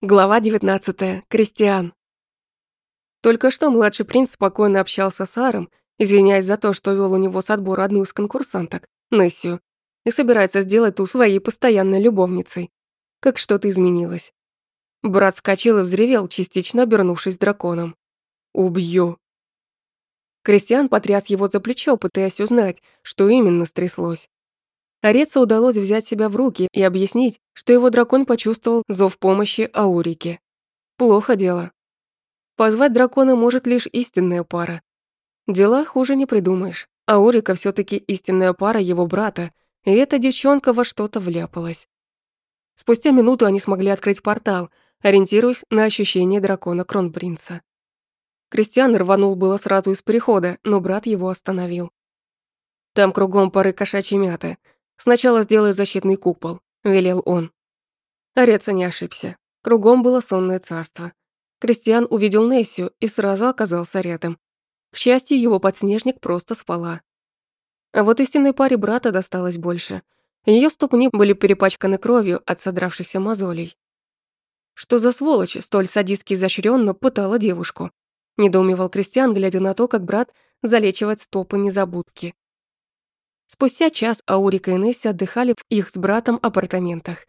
Глава 19. Кристиан. Только что младший принц спокойно общался с Аром, извиняясь за то, что вел у него с отбора одну из конкурсанток, Нессию, и собирается сделать ту своей постоянной любовницей. Как что-то изменилось. Брат вскочил и взревел, частично обернувшись драконом. «Убью!» Кристиан потряс его за плечо, пытаясь узнать, что именно стряслось. Ореца удалось взять себя в руки и объяснить, что его дракон почувствовал зов помощи Аурике. Плохо дело. Позвать дракона может лишь истинная пара. Дела хуже не придумаешь. Аурика все таки истинная пара его брата, и эта девчонка во что-то вляпалась. Спустя минуту они смогли открыть портал, ориентируясь на ощущение дракона Кронпринца. Кристиан рванул было сразу из перехода, но брат его остановил. Там кругом пары кошачьей мяты. «Сначала сделай защитный купол», — велел он. Ореца не ошибся. Кругом было сонное царство. Кристиан увидел Нессию и сразу оказался рядом. К счастью, его подснежник просто спала. А вот истинной паре брата досталось больше. Ее ступни были перепачканы кровью от содравшихся мозолей. Что за сволочь столь садистски изощрённо пытала девушку? Недоумевал Кристиан, глядя на то, как брат залечивает стопы незабудки. Спустя час Аурика и Несси отдыхали в их с братом апартаментах.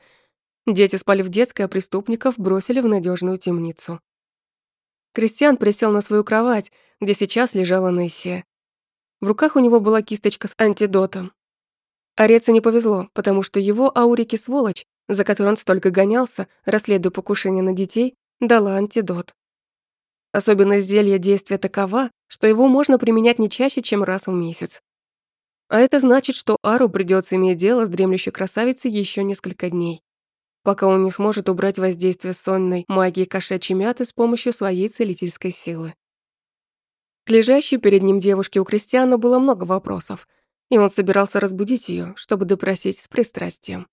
Дети спали в детской, а преступников бросили в надежную темницу. Кристиан присел на свою кровать, где сейчас лежала Несси. В руках у него была кисточка с антидотом. Ореце не повезло, потому что его Аурике сволочь, за которой он столько гонялся, расследуя покушение на детей, дала антидот. Особенность зелья действия такова, что его можно применять не чаще, чем раз в месяц. А это значит, что Ару придется иметь дело с дремлющей красавицей еще несколько дней, пока он не сможет убрать воздействие сонной магии кошачьей мяты с помощью своей целительской силы. К лежащей перед ним девушке у Кристиана было много вопросов, и он собирался разбудить ее, чтобы допросить с пристрастием.